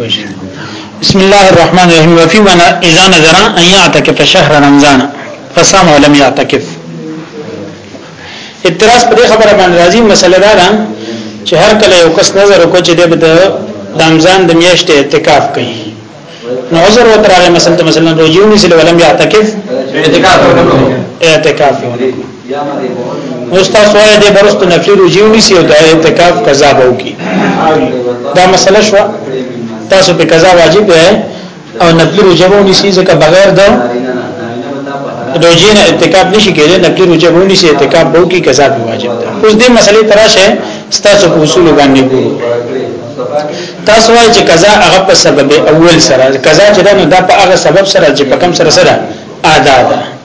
بسم الله الرحمن الرحیم وفي من اذا نظر ان يعتكف شهر رمضان فصام ولم يعتكف اعتراض په خبره باندې راځي مسله دا ده چې هر کله یو کس نظر وکړي چې د رمضان د میاشتې اعتکاف کوي نو عذر و تراغه مثلا مثلا روجونی سره ولم یعتکف اعتکاف اعتکاف نو تاسو یې د برست نفلی روجی ونیسی او د اعتکاف قضا به وکي دا مسله شو تاسو په قضا واجب ده او نفلی روجی به ونیسی ځکه بغیر د روجی نه اعتکاف نشي کېدای نفلی روجی به ونیسی اعتکاف به وکي قضا به واجب ده اوس دې مسلې تراشه تاسو په اصول باندې ګورئ تاسو وایئ چې قضا هغه په سبب اول سره قضا چې دا په هغه سبب سره چې په کم سره سره ادا ده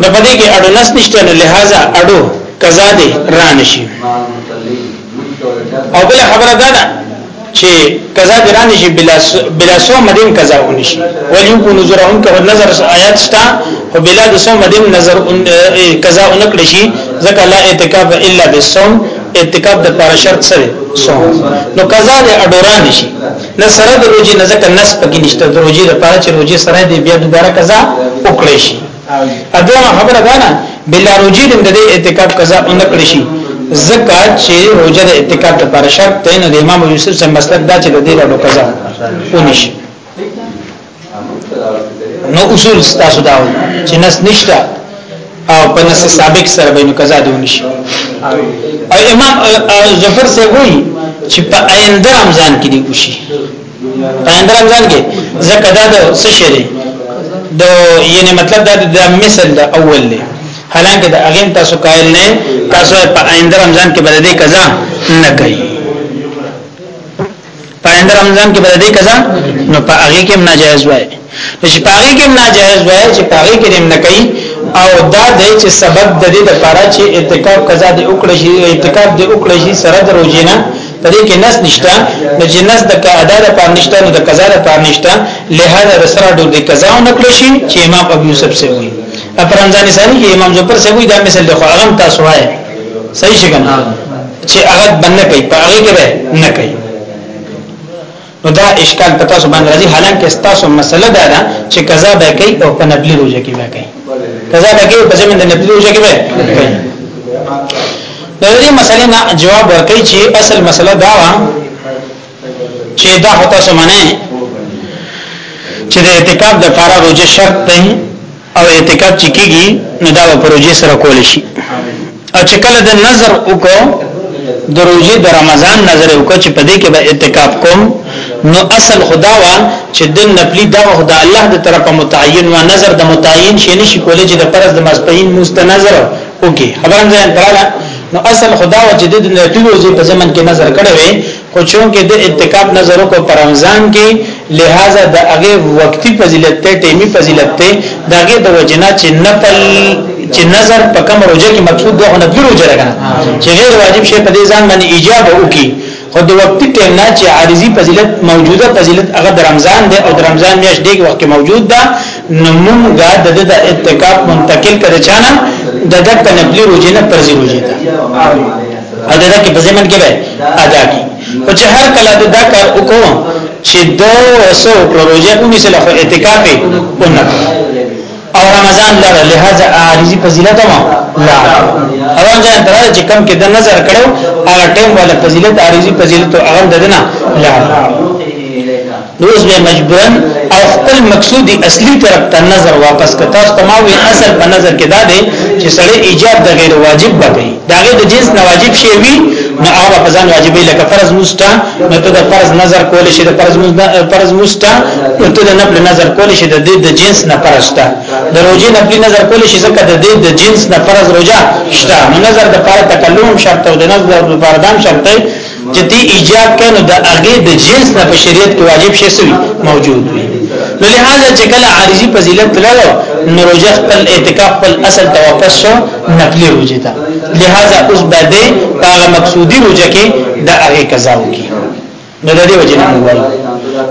نو په دې کې اډو نس نشته نو لہذا اډو قضا دې ران شي او بل خبره ده چې قضا دې ران شي بلا بلا سو مدین قضا ونی شي ولیو کو نظرهم کو نظر آیات شتا او بلا د سو مدین نظر قضا ونکړي شي ځکه لا اعتکاف الا بالصوم اعتکاف د پر شرط سره سو نو قضا دې اډو ران شي نه سره د روزي نه ځکه نس پکې نشته د روزي لپاره چې روزي سره دی بیا دوباره قضا وکړي شي اګه خبره ده نه بلا روزي د دې اعتکاف قضا نه کړی شي ځکه چې روزه د اعتکاف لپاره شرط دی نو د امام یوسف څخه مسلک دا چې د دې له قضا ونشي نو اصول ستاسو دا و چې نس نشته او په نس سابق سره به نو قضا دی نشي او امام ظفر سے وایي چې په آینده رمضان کې دی وشي په آینده رمضان کې زکه دا د څه شي دی د یعنی مطلب دا د مثل د اول دی حالانکه د اغین تاسو قائل نه تاسو په آینده رمضان کې بلدې قضا نه کوي پاینده رمضان کې بده قضا نو په هغه کې ناجایز وای چې په هغه کې ناجایز وای چې په هغه کې نه کوي او دا د چې سبب د دې لپاره چې اعتکاف قضا دې وکړي شي اعتکاف دې وکړي شي سره د روزینه په دې کې نس نشته د جنس د قاعده د پام نشته نو د قضا د پام نشته لهدا د سره د دې قضا نه کړی شي چې امام ابو یوسف سي وي پر رمضان ثاني کې امام زوپر سي وي دا مثال د خو هغه تاسو وایي صحیح شګنه چې هغه باندې کوي په هغه کې به نه کوي نو دا اشکال پتا سو باندې راځي حالانکه تاسو مسله دا ده چې قضا به کوي او په نبلی روزه کې به کوي قضا به کوي په زمين د نبلی روزه کې به کوي دا دې مسلې نه جواب ورکړي چې اصل مسله دا و چې دا هوتا سمانه چې د اعتکاف د فارغ روزه شرط دی او اعتکاف چې کیږي نو دا په روزي سره کول شي او چې کله د نظر وکړو د روزي د رمضان نظر وکړو چې په دې کې به اعتکاف کوم نو اصل خدا وا چې د نپلی دا خدا الله د طرفه متعین و نظر د متعین شي نشي کولای چې د فرض د مسپین مستنظر وکي خبرم ځان تراله نو اصل خدا وا چې د نپلی روزي په زمن کې نظر کړو خو چونکه د اتکاب نظر کو پر رمضان کې لہذا د هغه وقتی فضیلت ته ټیمی فضیلت ته دغه د وجنا چې نفل چې نظر په کوم روزه کې مقصود ده نه پیرو جره کنه چې غیر واجب شی په دې ځان باندې ایجاب وکي خو د وقتی ټیم نه چې عارضی فضیلت موجوده فضیلت هغه د رمضان ده او د رمضان میاشت دغه وخت کې موجود ده نو مونږه د د اتکاب منتقل کړي چانه د دغه نفلی روزه نه پرځي روزه ده او د دې کې په زمن کې به ادا کی او چې هر کله د دا کار وکړو چې دو وسو پروژه اونې سره خو اعتکاف ونه او رمضان لړ لہذا عارضی فضیلت ما لا او ځان تر چې کم کې د نظر کړو هغه ټیم ولا فضیلت عارضی فضیلت او هغه ددنه لا روز به مجبورن او خپل مقصود اصلي طرف ته نظر واپس کړه تاسو ته ما وی اصل په نظر کې دا دی چې سړی ایجاب د غیر واجب بګي دا غیر د جنس نه واجب شي وی نو هغه په ځان واجب دی لکه فرض مستا نو ته د فرض نظر کول شي د فرض مستا فرض مستا نو ته د نفل نظر کول شي د دې د جنس نه فرضتا د روزي نفل نظر کول شي ځکه د دې د جنس نه فرض روزه شته نو نظر د فرض تکلم شرط او د نظر د فردان شرط چې تی ایجاد کینو د هغه د جنس نه په شریعت کې واجب شې سوي موجود وي نو لہذا چې کله عارضی فضیلت تللو نو روزه خپل اعتکاف خپل اصل ته واپس شو نقلی روزه ته لہذا اوس باندې هغه مقصودی روزه کې د هغه قضا وکي نو د دې وجه نه وایي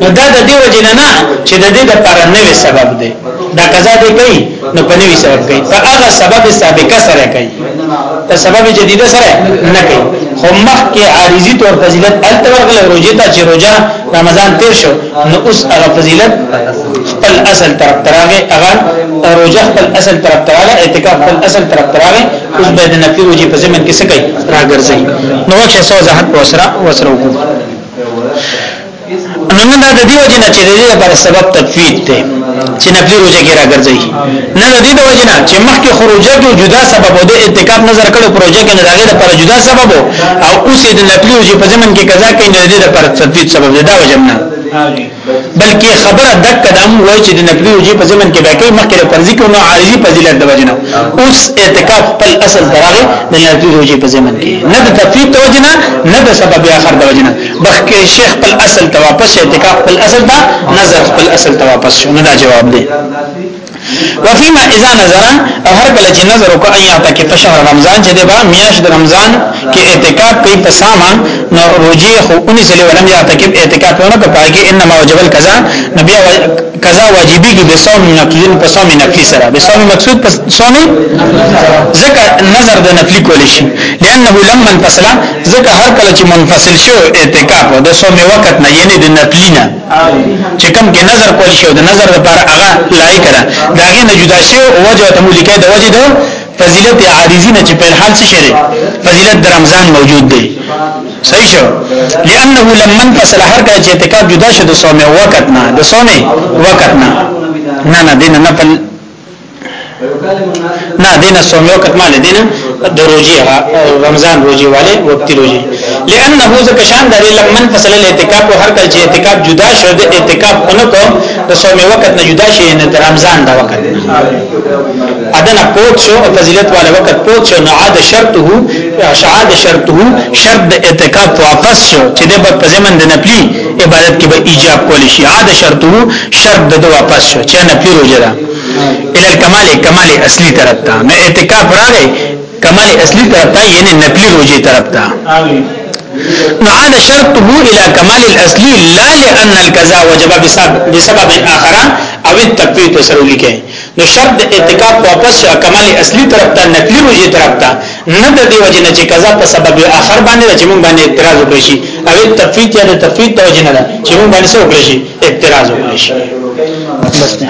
نو دا د دې وجه نه چې د دې د پر نوې سبب دی دا قضا دی کوي نو په نوې سبب کوي په هغه سبب سابقه سره کوي په سبب جديده سره نه کوي خو مخ کې عارضي تور فضیلت التورغل روزه ته چې روزه رمضان تیر شو نو اوس هغه فضیلت خپل اصل طرف تراغه هغه روزه خپل اصل طرف تراغه اعتکاف خپل اصل طرف تراغه اوس به د نفي روزي په زمن کې سکي راګرځي نو چې سو زحمت وسره وسره وکړو نو نه دا د دې وجه نه چې د دې لپاره سبب تفوید دی چې نفلی روزه کې راګرځي نه د دې د وجه نه چې مخکې خروجه کې جدا سبب او د اعتکاف نظر کړو پروژه کې نه داغه لپاره جدا سبب او اوس د نفلی روزه په ځمن کې قضا کوي نه د دې لپاره تفوید سبب دی دا وجه نه بلکې خبره دک قدم وای چې د نفلی روزه په ځمن کې باقي مخکې فرضي کې نو عارضي فضیلت د وجه نه اوس اعتکاف په اصل دراغه د نفلی روزه په ځمن کې نه د تفوید د وجه نه نه د سبب اخر د وجه نه بخکې شیخ خپل اصل ته واپس اعتکاف خپل اصل ته نظر خپل اصل ته واپس شو نه دا جواب دی وفيما اذا نظر او هر کله چې نظر وکړ ایا ته کې شهر رمضان چې دی با میاش د رمضان کې اعتکاف کوي په سامان نو روجي خو اونې سلی ولم یا ته کې اعتکاف نه په پای کې انما وجب القضاء نبي قضا واجبي کې به صوم نقلی په صوم نقلی سره به صوم مقصود په صوم زکه نظر د نقلی کول شي لانه لمن فصلا ځکه هر کله چې منفصل شو اعتکاف د سومې وخت نه یعنی د نپلی نه چې کم کې نظر کول شو د نظر لپاره هغه لایق ده دا غي نه جدا شو او وجه ته ملکه د وجه ده فضیلت عارضی نه چې په حال څه شری فضیلت د رمضان موجود دی صحیح شو لانه لما انفصل هر کله چې اعتکاف جدا شو د سومې وخت نه د سومې وخت نه نه نه دین نه نه دینه صوم یو کتمه نه دینه د روزي رمضان روزي والے وقتی روزي لانه ذک شان د لمن فصل الاعتکاف او هر کله چې اعتکاف جدا شو د اعتکاف اونکو د صوم وخت نه جدا شي نه د رمضان د وخت ادنه پوت شو او فضیلت والے وخت پوت شو نو عاد شرطه شعاد شرطه شرط د اعتکاف واپس شو چې د په زمن د نپلی عبادت کې به ایجاب کول شي عاد شرطو شرط د واپس شو چې نه پیرو جره ال الکمال کمال اصلي طرف ته نو اعتکاف راغی کمال اصلي طرف ته یعنی نپلی روزي طرف ته نو عاد شرطه الى کمال الاصلي لا لان القضاء وجب بسبب اخر او التقويت سره لیکه نو شرط د اعتکاف واپس شو کمال اصلي طرف ته نقلي روزي طرف ته نه د دې وجه نه چې قضا په سبب اخر باندې چې مونږ باندې اعتراض وکړي شي او تفویت یا د تفویت د وجه نه ده چې مونږ باندې څه وکړي شي اعتراض وکړي شي بس نه